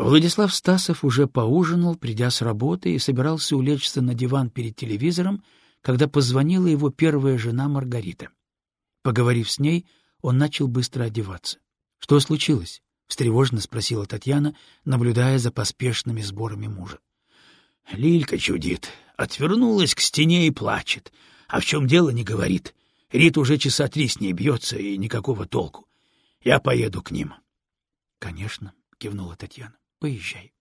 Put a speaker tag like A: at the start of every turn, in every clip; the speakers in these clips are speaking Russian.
A: Владислав Стасов уже поужинал, придя с работы, и собирался улечься на диван перед телевизором, когда позвонила его первая жена Маргарита. Поговорив с ней, он начал быстро одеваться. — Что случилось? — встревоженно спросила Татьяна, наблюдая за поспешными сборами мужа.
B: — Лилька чудит, отвернулась к стене и плачет, а в чем дело не говорит. Рит уже часа три с ней бьется, и никакого толку. Я поеду к ним.
A: — Конечно, — кивнула Татьяна. Поезжай.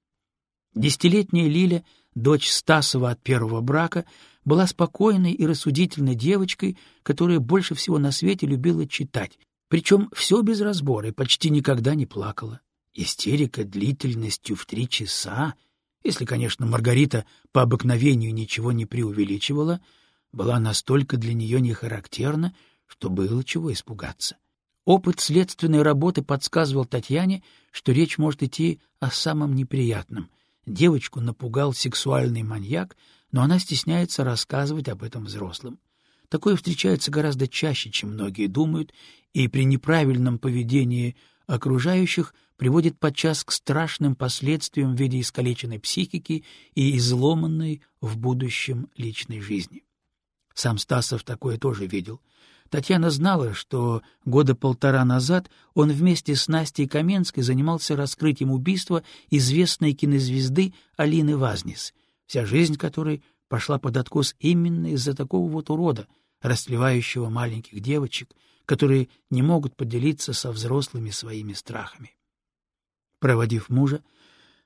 A: Десятилетняя Лиля, дочь Стасова от первого брака, была спокойной и рассудительной девочкой, которая больше всего на свете любила читать, причем все без разбора и почти никогда не плакала. Истерика длительностью в три часа, если, конечно, Маргарита по обыкновению ничего не преувеличивала, была настолько для нее нехарактерна, что было чего испугаться. Опыт следственной работы подсказывал Татьяне, что речь может идти о самом неприятном. Девочку напугал сексуальный маньяк, но она стесняется рассказывать об этом взрослым. Такое встречается гораздо чаще, чем многие думают, и при неправильном поведении окружающих приводит подчас к страшным последствиям в виде искалеченной психики и изломанной в будущем личной жизни. Сам Стасов такое тоже видел — Татьяна знала, что года полтора назад он вместе с Настей Каменской занимался раскрытием убийства известной кинозвезды Алины Вазнис, вся жизнь которой пошла под откос именно из-за такого вот урода, растлевающего маленьких девочек, которые не могут поделиться со взрослыми своими страхами. Проводив мужа,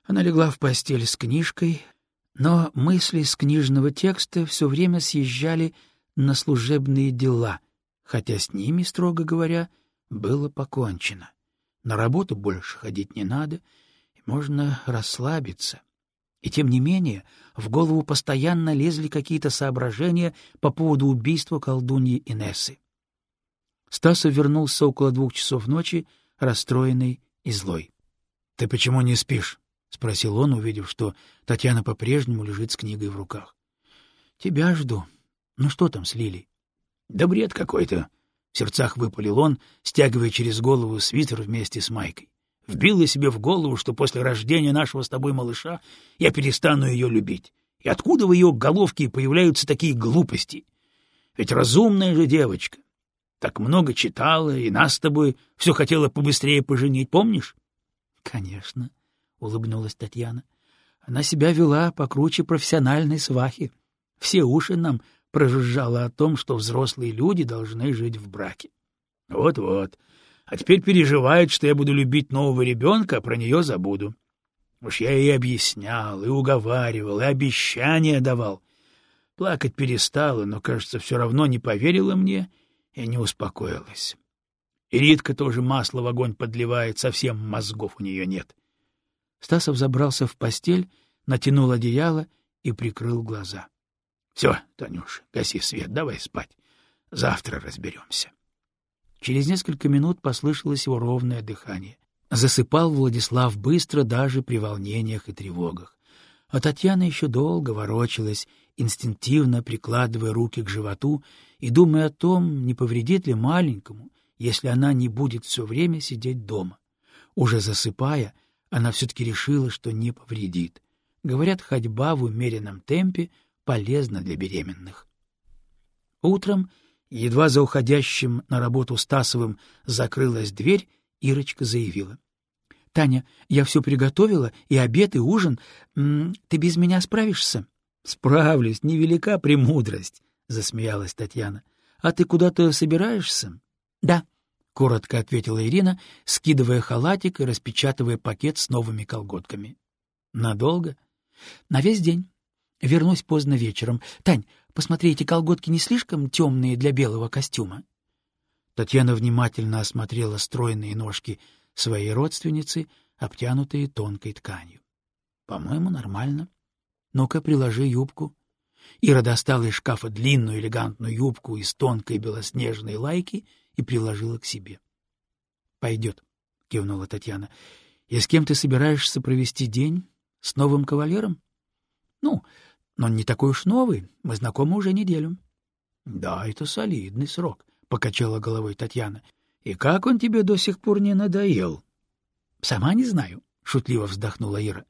A: она легла в постель с книжкой, но мысли с книжного текста все время съезжали на служебные дела, хотя с ними, строго говоря, было покончено. На работу больше ходить не надо, и можно расслабиться. И тем не менее в голову постоянно лезли какие-то соображения по поводу убийства колдуньи Инессы. Стасов вернулся около двух часов ночи, расстроенный и злой. — Ты почему не спишь? — спросил он, увидев, что Татьяна по-прежнему лежит с книгой в руках. — Тебя жду. Ну что там с Лилей? Да бред какой-то, — в сердцах выпалил он, стягивая через голову свитер вместе с майкой. Вбило себе в голову, что после рождения нашего с тобой малыша я перестану ее любить. И откуда в ее головке появляются такие глупости? Ведь разумная же девочка. Так много читала, и нас с тобой все хотела побыстрее поженить, помнишь? — Конечно, — улыбнулась Татьяна. Она себя вела покруче профессиональной свахи. Все уши нам прожужжала о том, что взрослые люди должны жить в браке. Вот-вот. А теперь переживает, что я буду любить нового ребенка, а про нее забуду. Уж я ей объяснял, и уговаривал, и обещания давал. Плакать перестала, но, кажется, все равно не поверила мне и не успокоилась. И Ритка тоже масло в огонь подливает, совсем мозгов у нее нет. Стасов забрался в постель, натянул одеяло и прикрыл глаза. Все, Танюш, гаси свет, давай спать. Завтра разберемся. Через несколько минут послышалось его ровное дыхание. Засыпал Владислав быстро даже при волнениях и тревогах. А Татьяна еще долго ворочалась, инстинктивно прикладывая руки к животу и думая о том, не повредит ли маленькому, если она не будет все время сидеть дома. Уже засыпая, она все-таки решила, что не повредит. Говорят, ходьба в умеренном темпе полезно для беременных. Утром, едва за уходящим на работу Стасовым закрылась дверь, Ирочка заявила. — Таня, я все приготовила, и обед, и ужин. Ты без меня справишься? — Справлюсь, невелика премудрость, — засмеялась Татьяна. — А ты куда-то собираешься? — Да, — коротко ответила Ирина, скидывая халатик и распечатывая пакет с новыми колготками. — Надолго? — На весь день. Вернусь поздно вечером. Тань, посмотри, эти колготки не слишком темные для белого костюма? Татьяна внимательно осмотрела стройные ножки своей родственницы, обтянутые тонкой тканью. — По-моему, нормально. Ну-ка, приложи юбку. Ира достала из шкафа длинную элегантную юбку из тонкой белоснежной лайки и приложила к себе. — Пойдет, — кивнула Татьяна. — И с кем ты собираешься провести день? С новым кавалером? — Ну, но он не такой уж новый, мы знакомы уже неделю. — Да, это солидный срок, — покачала головой Татьяна. — И как он тебе до сих пор не надоел? — Сама не знаю. шутливо вздохнула Ира.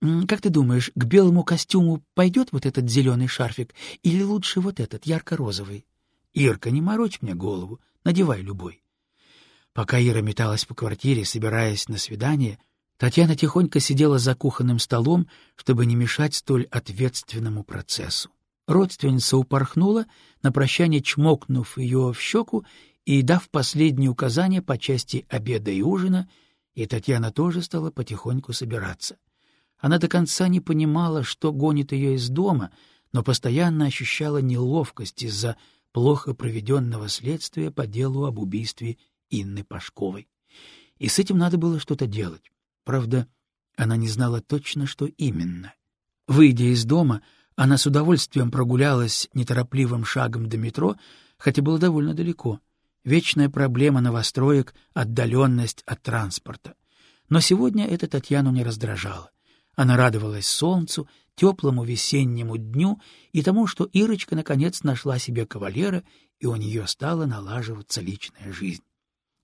A: Как ты думаешь, к белому костюму пойдет вот этот зеленый шарфик или лучше вот этот, ярко-розовый? Ирка, не морочь мне голову, надевай любой. Пока Ира металась по квартире, собираясь на свидание, Татьяна тихонько сидела за кухонным столом, чтобы не мешать столь ответственному процессу. Родственница упорхнула, на прощание чмокнув ее в щеку и дав последние указания по части обеда и ужина, и Татьяна тоже стала потихоньку собираться. Она до конца не понимала, что гонит ее из дома, но постоянно ощущала неловкость из-за плохо проведенного следствия по делу об убийстве Инны Пашковой. И с этим надо было что-то делать. Правда, она не знала точно, что именно. Выйдя из дома, она с удовольствием прогулялась неторопливым шагом до метро, хотя было довольно далеко. Вечная проблема новостроек — отдаленность от транспорта. Но сегодня это Татьяну не раздражало. Она радовалась солнцу, теплому весеннему дню и тому, что Ирочка наконец нашла себе кавалера, и у нее стала налаживаться личная жизнь.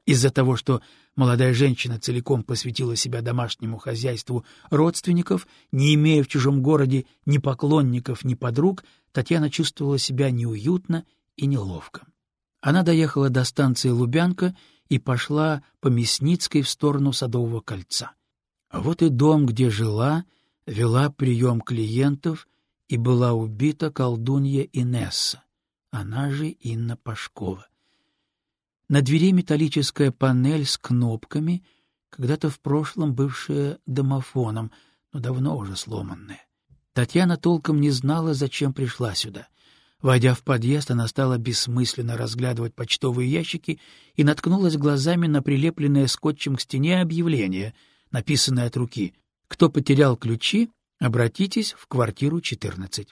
A: Из-за того, что молодая женщина целиком посвятила себя домашнему хозяйству родственников, не имея в чужом городе ни поклонников, ни подруг, Татьяна чувствовала себя неуютно и неловко. Она доехала до станции Лубянка и пошла по Мясницкой в сторону Садового кольца. А вот и дом, где жила, вела прием клиентов и была убита колдунья Инесса, она же Инна Пашкова. На двери металлическая панель с кнопками, когда-то в прошлом бывшая домофоном, но давно уже сломанная. Татьяна толком не знала, зачем пришла сюда. Войдя в подъезд, она стала бессмысленно разглядывать почтовые ящики и наткнулась глазами на прилепленное скотчем к стене объявление — написанное от руки «Кто потерял ключи, обратитесь в квартиру 14».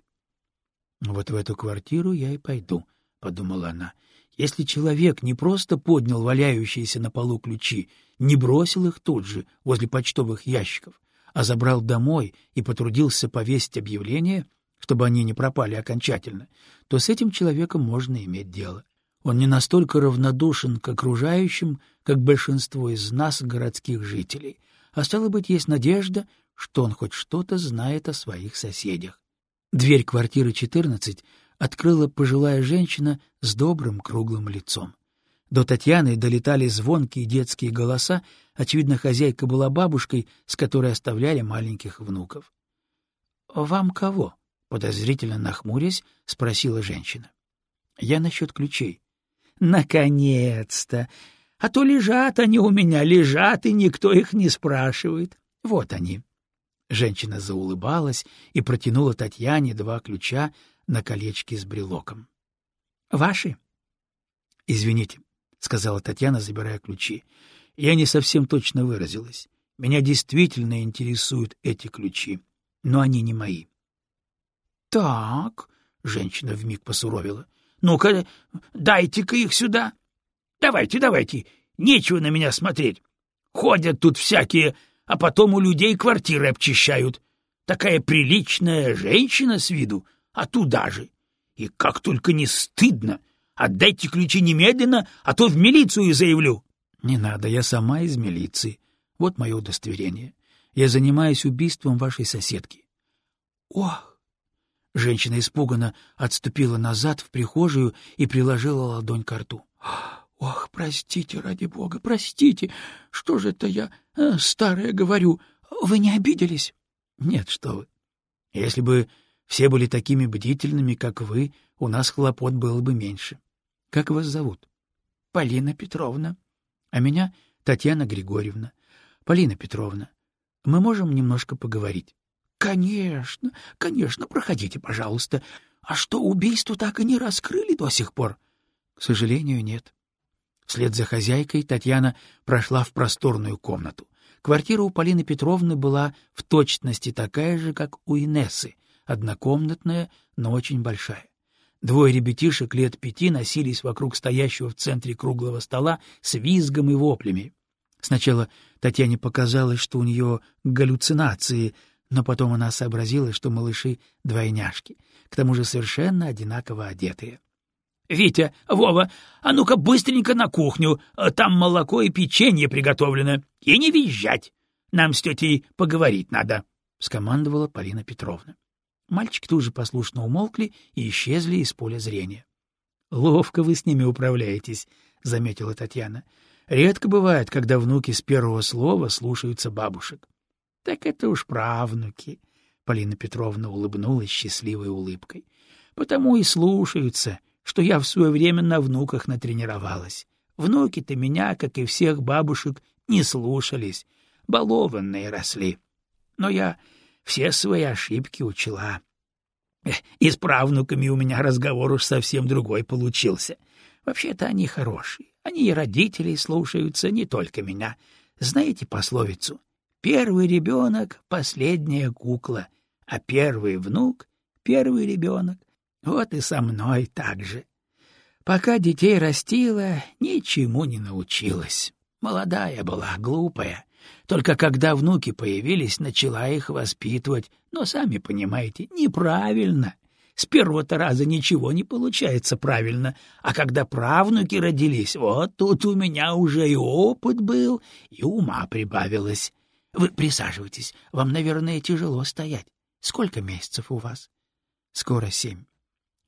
A: «Вот в эту квартиру я и пойду», — подумала она. «Если человек не просто поднял валяющиеся на полу ключи, не бросил их тут же, возле почтовых ящиков, а забрал домой и потрудился повесить объявление, чтобы они не пропали окончательно, то с этим человеком можно иметь дело. Он не настолько равнодушен к окружающим, как большинство из нас, городских жителей — а стало быть, есть надежда, что он хоть что-то знает о своих соседях. Дверь квартиры 14 открыла пожилая женщина с добрым круглым лицом. До Татьяны долетали звонкие детские голоса, очевидно, хозяйка была бабушкой, с которой оставляли маленьких внуков. — Вам кого? — подозрительно нахмурясь, спросила женщина. — Я насчет ключей. — Наконец-то! А то лежат они у меня, лежат, и никто их не спрашивает. Вот они. Женщина заулыбалась и протянула Татьяне два ключа на колечке с брелоком. — Ваши? — Извините, — сказала Татьяна, забирая ключи. — Я не совсем точно выразилась. Меня действительно интересуют эти ключи, но они не мои. — Так, — женщина вмиг посуровила, — ну-ка, дайте-ка их сюда. Давайте, давайте, нечего на меня смотреть. Ходят тут всякие, а потом у людей квартиры обчищают. Такая приличная женщина с виду, а туда же. И как только не стыдно. Отдайте ключи немедленно, а то в милицию заявлю. Не надо, я сама из милиции. Вот мое удостоверение. Я занимаюсь убийством вашей соседки. Ох! Женщина испуганно отступила назад в прихожую и приложила ладонь к рту. Ох, простите, ради бога, простите. Что же это я, э, старая, говорю? Вы не обиделись? Нет, что вы. Если бы все были такими бдительными, как вы, у нас хлопот было бы меньше. Как вас зовут? Полина Петровна. А меня Татьяна Григорьевна. Полина Петровна, мы можем немножко поговорить? Конечно, конечно, проходите, пожалуйста. А что, убийство так и не раскрыли до сих пор? К сожалению, нет. Вслед за хозяйкой Татьяна прошла в просторную комнату. Квартира у Полины Петровны была в точности такая же, как у Инессы, однокомнатная, но очень большая. Двое ребятишек лет пяти носились вокруг стоящего в центре круглого стола с визгом и воплями. Сначала Татьяне показалось, что у нее галлюцинации, но потом она сообразила, что малыши — двойняшки, к тому же совершенно одинаково одетые. Витя, Вова, а ну-ка быстренько на кухню, там молоко и печенье приготовлено. И не визжать.
B: Нам с тетей поговорить надо, —
A: скомандовала Полина Петровна. Мальчики тут же послушно умолкли и исчезли из поля зрения. — Ловко вы с ними управляетесь, — заметила Татьяна. — Редко бывает, когда внуки с первого слова слушаются бабушек. — Так это уж правнуки, — Полина Петровна улыбнулась счастливой улыбкой. — Потому и слушаются, что я в свое время на внуках натренировалась. Внуки-то меня, как и всех бабушек, не слушались, балованные росли. Но я все свои ошибки учла. И с правнуками у меня разговор уж совсем другой получился. Вообще-то они хорошие. Они и родителей слушаются, не только меня. Знаете пословицу? Первый ребенок — последняя кукла, а первый внук — первый ребенок. Вот и со мной так же. Пока детей растила, ничему не научилась. Молодая была, глупая. Только когда внуки появились, начала их воспитывать. Но, сами понимаете, неправильно. С первого-то раза ничего не получается правильно, а когда правнуки родились, вот тут у меня уже и опыт был, и ума прибавилось. Вы присаживайтесь, вам, наверное, тяжело стоять. Сколько месяцев у вас? Скоро семь.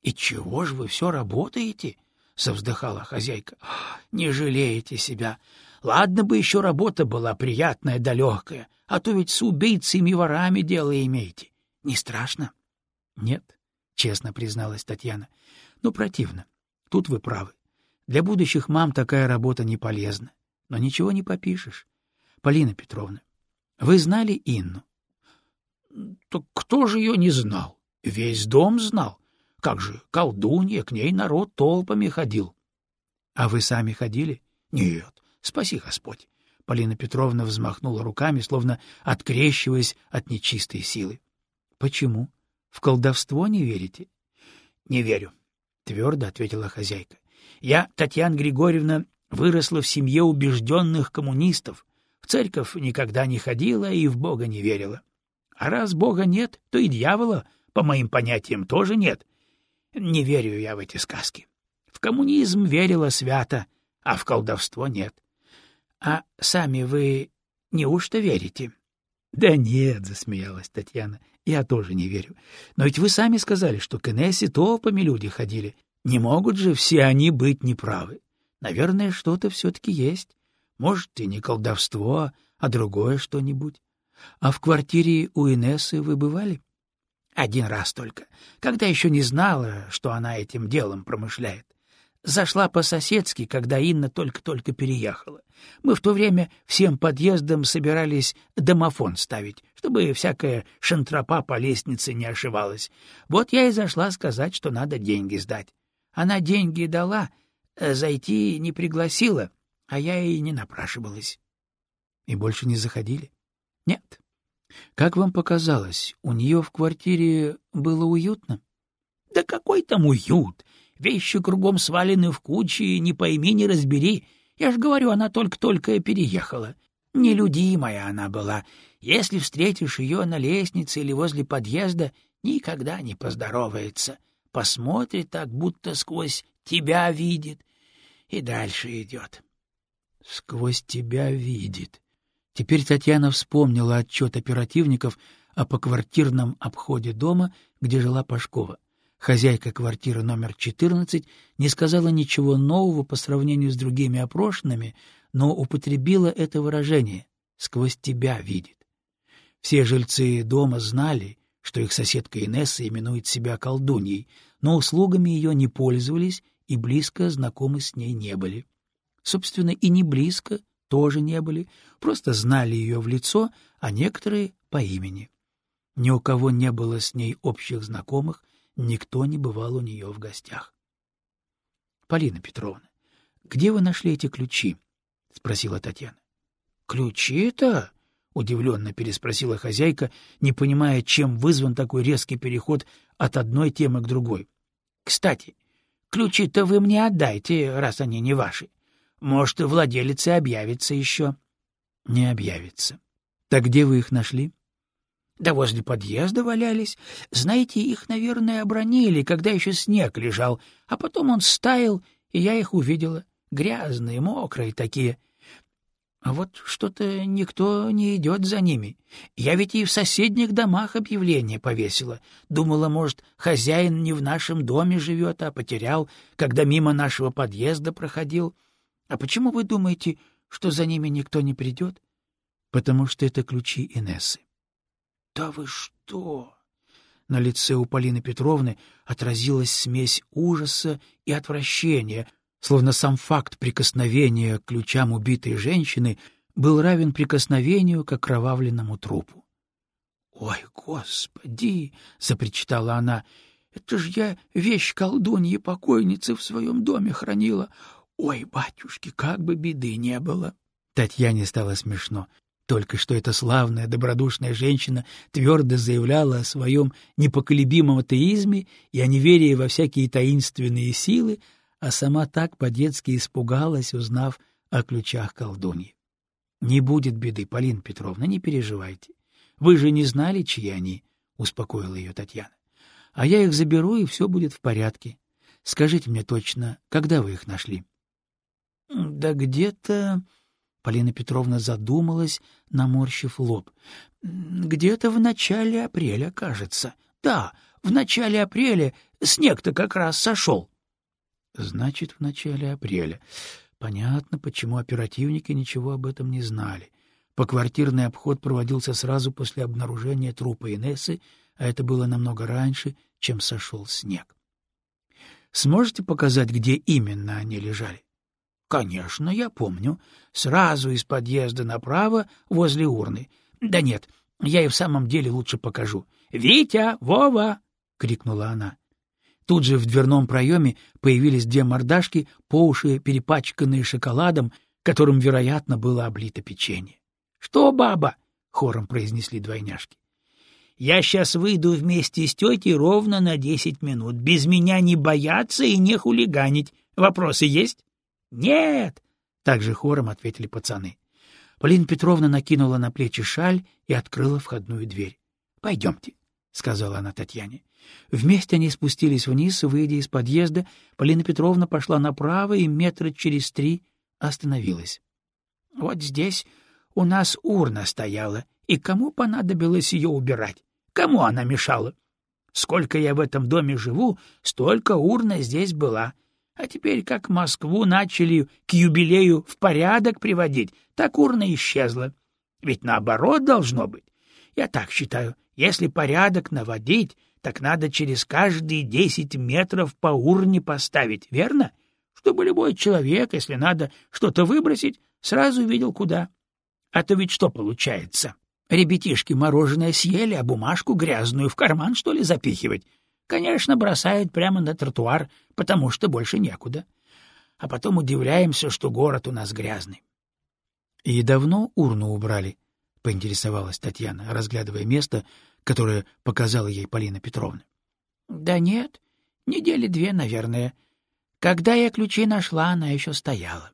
A: И чего же вы все работаете? — совздыхала хозяйка. — Не жалеете себя. Ладно бы еще работа была приятная да легкая, а то ведь с убийцами и ворами дело имеете. Не страшно? — Нет, — честно призналась Татьяна. — Ну, противно. Тут вы правы. Для будущих мам такая работа не полезна. Но ничего не попишешь. Полина Петровна, вы знали Инну? — Так кто же ее не знал? Весь дом знал. Как же, колдунья, к ней народ толпами ходил. — А вы сами ходили? — Нет, Спаси Господь! Полина Петровна взмахнула руками, словно открещиваясь от нечистой силы. — Почему? В колдовство не верите? — Не верю, — твердо ответила хозяйка. — Я, Татьяна Григорьевна, выросла в семье убежденных коммунистов. В церковь никогда не ходила и в Бога не верила. А раз Бога нет, то и дьявола, по моим понятиям, тоже нет. Не верю я в эти сказки. В коммунизм верила свято, а в колдовство нет. А сами вы неужто верите? — Да нет, — засмеялась Татьяна, — я тоже не верю. Но ведь вы сами сказали, что к Инессе толпами люди ходили. Не могут же все они быть неправы. Наверное, что-то все-таки есть. Может, и не колдовство, а другое что-нибудь. А в квартире у Инессы вы бывали? Один раз только, когда еще не знала, что она этим делом промышляет. Зашла по-соседски, когда Инна только-только переехала. Мы в то время всем подъездом собирались домофон ставить, чтобы всякая шантропа по лестнице не ошивалась. Вот я и зашла сказать, что надо деньги сдать. Она деньги дала, э, зайти не пригласила, а я и не напрашивалась. — И больше не заходили? — Нет. — Как вам показалось, у нее в квартире было уютно? — Да какой там уют! Вещи кругом свалены в кучи, не пойми, не разбери. Я ж говорю, она только-только переехала. Нелюдимая она была. Если встретишь ее на лестнице или возле подъезда, никогда не поздоровается. Посмотрит так, будто сквозь тебя видит, и дальше идет. Сквозь тебя видит. Теперь Татьяна вспомнила отчет оперативников о поквартирном обходе дома, где жила Пашкова. Хозяйка квартиры номер 14 не сказала ничего нового по сравнению с другими опрошенными, но употребила это выражение «сквозь тебя видит». Все жильцы дома знали, что их соседка Инесса именует себя колдуньей, но услугами ее не пользовались и близко знакомы с ней не были. Собственно, и не близко тоже не были, просто знали ее в лицо, а некоторые — по имени. Ни у кого не было с ней общих знакомых — никто не бывал у нее в гостях. — Полина Петровна, где вы нашли эти ключи? — спросила Татьяна. — Ключи-то? — удивленно переспросила хозяйка, не понимая, чем вызван такой резкий переход от одной темы к другой. — Кстати, ключи-то вы мне отдайте, раз они не ваши. Может, владелец и объявится еще. — Не объявится. — Так где вы их нашли? — да возле подъезда валялись. Знаете, их, наверное, обронили, когда еще снег лежал, а потом он стаял, и я их увидела. Грязные, мокрые такие. А вот что-то никто не идет за ними. Я ведь и в соседних домах объявление повесила. Думала, может, хозяин не в нашем доме живет, а потерял, когда мимо нашего подъезда проходил. А почему вы думаете, что за ними никто не придет? Потому что это ключи Инессы. — Да вы что? На лице у Полины Петровны отразилась смесь ужаса и отвращения, словно сам факт прикосновения к ключам убитой женщины был равен прикосновению к окровавленному трупу. — Ой, господи! — запричитала она. — Это ж я вещь колдуньи покойницы в своем доме хранила. Ой, батюшки, как бы беды не было! Татьяне стало смешно. Только что эта славная, добродушная женщина твердо заявляла о своем непоколебимом атеизме и о неверии во всякие таинственные силы, а сама так по-детски испугалась, узнав о ключах колдуньи. — Не будет беды, Полина Петровна, не переживайте. Вы же не знали, чьи они, — успокоила ее Татьяна. — А я их заберу, и все будет в порядке. Скажите мне точно, когда вы их нашли? — Да где-то... Полина Петровна задумалась, наморщив лоб. — Где-то в начале апреля, кажется. Да, в начале апреля снег-то как раз сошел. Значит, в начале апреля. Понятно, почему оперативники ничего об этом не знали. Поквартирный обход проводился сразу после обнаружения трупа Инессы, а это было намного раньше, чем сошел снег. Сможете показать, где именно они лежали? — Конечно, я помню. Сразу из подъезда направо, возле урны. Да нет, я и в самом деле лучше покажу. — Витя! Вова! — крикнула она. Тут же в дверном проеме появились две мордашки, по уши перепачканные шоколадом, которым, вероятно, было облито печенье. — Что, баба? — хором произнесли двойняшки. — Я сейчас выйду вместе с тетей ровно на десять минут. Без меня не бояться и не хулиганить. Вопросы есть? — Нет! — также хором ответили пацаны. Полина Петровна накинула на плечи шаль и открыла входную дверь. — Пойдемте, — сказала она Татьяне. Вместе они спустились вниз, выйдя из подъезда, Полина Петровна пошла направо и метра через три остановилась. — Вот здесь у нас урна стояла, и кому понадобилось ее убирать? Кому она мешала? Сколько я в этом доме живу, столько урна здесь была. А теперь, как Москву начали к юбилею в порядок приводить, так урна исчезла. Ведь наоборот должно быть. Я так считаю, если порядок наводить, так надо через каждые десять метров по урне поставить, верно? Чтобы любой человек, если надо что-то выбросить, сразу видел куда. А то ведь что получается? Ребятишки мороженое съели, а бумажку грязную в карман, что ли, запихивать? Конечно, бросают прямо на тротуар, потому что больше некуда. А потом удивляемся, что город у нас грязный. — И давно урну убрали? — поинтересовалась Татьяна, разглядывая место, которое показала ей Полина Петровна. — Да нет, недели две, наверное. Когда я ключи нашла, она еще стояла.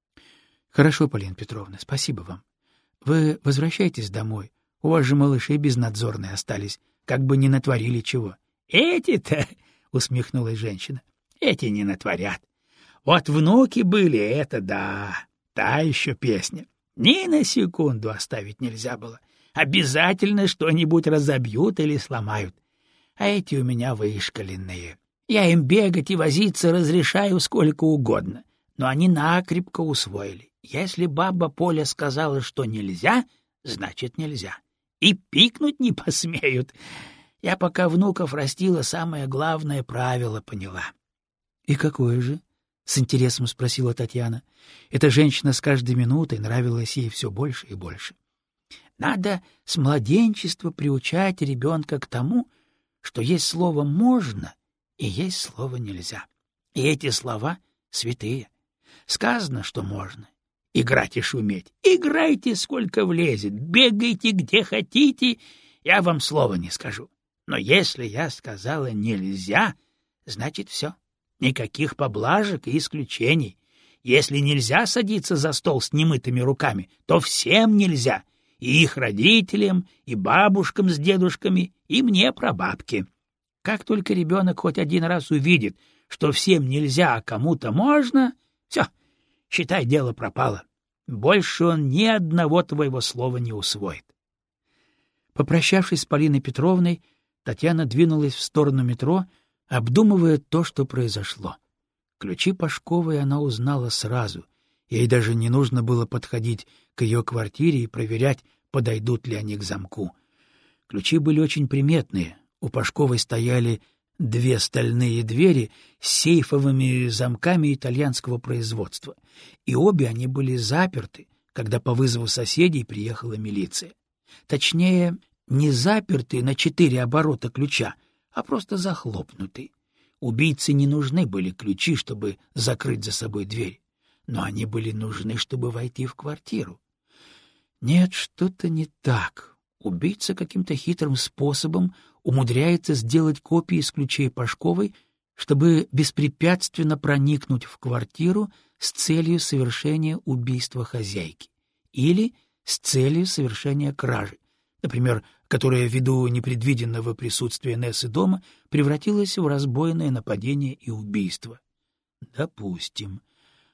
A: — Хорошо, Полина Петровна, спасибо вам. Вы возвращайтесь домой. У вас же малыши безнадзорные остались, как бы не натворили чего. — Эти-то, — усмехнулась женщина, — эти не натворят. Вот внуки были, это да, та еще песня. Ни на секунду оставить нельзя было. Обязательно что-нибудь разобьют или сломают. А эти у меня вышкаленные. Я им бегать и возиться разрешаю сколько угодно, но они накрепко усвоили. Если баба Поля сказала, что нельзя, значит нельзя. И пикнуть не посмеют. Я пока внуков растила, самое главное правило поняла. — И какое же? — с интересом спросила Татьяна. Эта женщина с каждой минутой нравилась ей все больше и больше. — надо с младенчества приучать ребенка к тому, что есть слово «можно» и есть слово «нельзя». И эти слова святые. Сказано, что можно. Играть и шуметь. Играйте, сколько влезет, бегайте, где хотите, я вам слова не скажу. Но если я сказала «нельзя», значит все. Никаких поблажек и исключений. Если нельзя садиться за стол с немытыми руками, то всем нельзя, и их родителям, и бабушкам с дедушками, и мне прабабке. Как только ребенок хоть один раз увидит, что всем нельзя, а кому-то можно, все, считай, дело пропало. Больше он ни одного твоего слова не усвоит. Попрощавшись с Полиной Петровной, Татьяна двинулась в сторону метро, обдумывая то, что произошло. Ключи Пашковой она узнала сразу. Ей даже не нужно было подходить к ее квартире и проверять, подойдут ли они к замку. Ключи были очень приметные. У Пашковой стояли две стальные двери с сейфовыми замками итальянского производства, и обе они были заперты, когда по вызову соседей приехала милиция. Точнее, не заперты на четыре оборота ключа, а просто захлопнуты. Убийце не нужны были ключи, чтобы закрыть за собой дверь, но они были нужны, чтобы войти в квартиру. Нет, что-то не так. Убийца каким-то хитрым способом умудряется сделать копии с ключей Пашковой, чтобы беспрепятственно проникнуть в квартиру с целью совершения убийства хозяйки или с целью совершения кражи, например, которая ввиду непредвиденного присутствия Нессы дома превратилась в разбойное нападение и убийство. Допустим.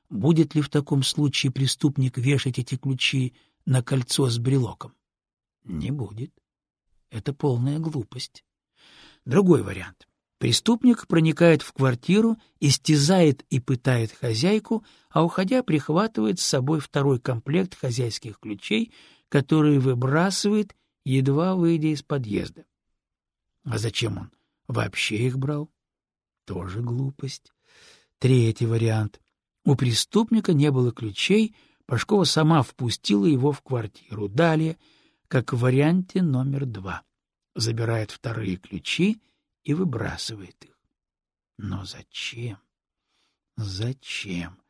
A: Будет ли в таком случае преступник вешать эти ключи на кольцо с брелоком? Не будет. Это полная глупость. Другой вариант. Преступник проникает в квартиру, истязает и пытает хозяйку, а уходя прихватывает с собой второй комплект хозяйских ключей, которые выбрасывает, едва выйдя из подъезда. А зачем он вообще их брал? Тоже глупость. Третий вариант. У преступника не было ключей, Пашкова сама впустила его в квартиру. Далее, как в варианте номер два забирает вторые ключи и выбрасывает их. Но зачем? Зачем?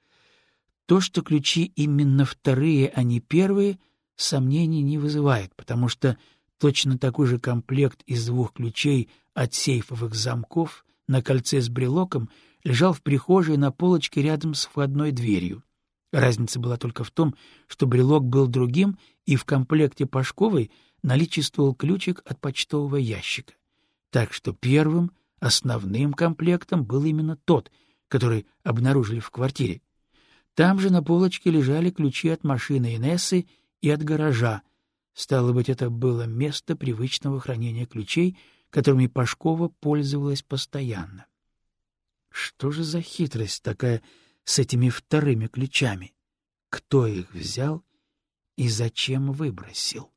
A: То, что ключи именно вторые, а не первые, сомнений не вызывает, потому что точно такой же комплект из двух ключей от сейфовых замков на кольце с брелоком лежал в прихожей на полочке рядом с входной дверью. Разница была только в том, что брелок был другим, и в комплекте Пашковой наличествовал ключик от почтового ящика. Так что первым, основным комплектом был именно тот, который обнаружили в квартире. Там же на полочке лежали ключи от машины Инессы и от гаража. Стало быть, это было место привычного хранения ключей, которыми Пашкова пользовалась постоянно. Что же за хитрость такая с этими вторыми ключами? Кто их взял и зачем выбросил?